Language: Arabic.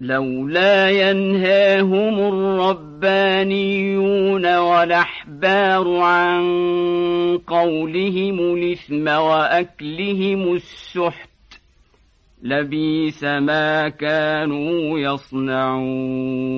لولا ينهاهم الربانيون والأحبار عن قولهم الإثم وأكلهم السحت لبيس ما كانوا يصنعون.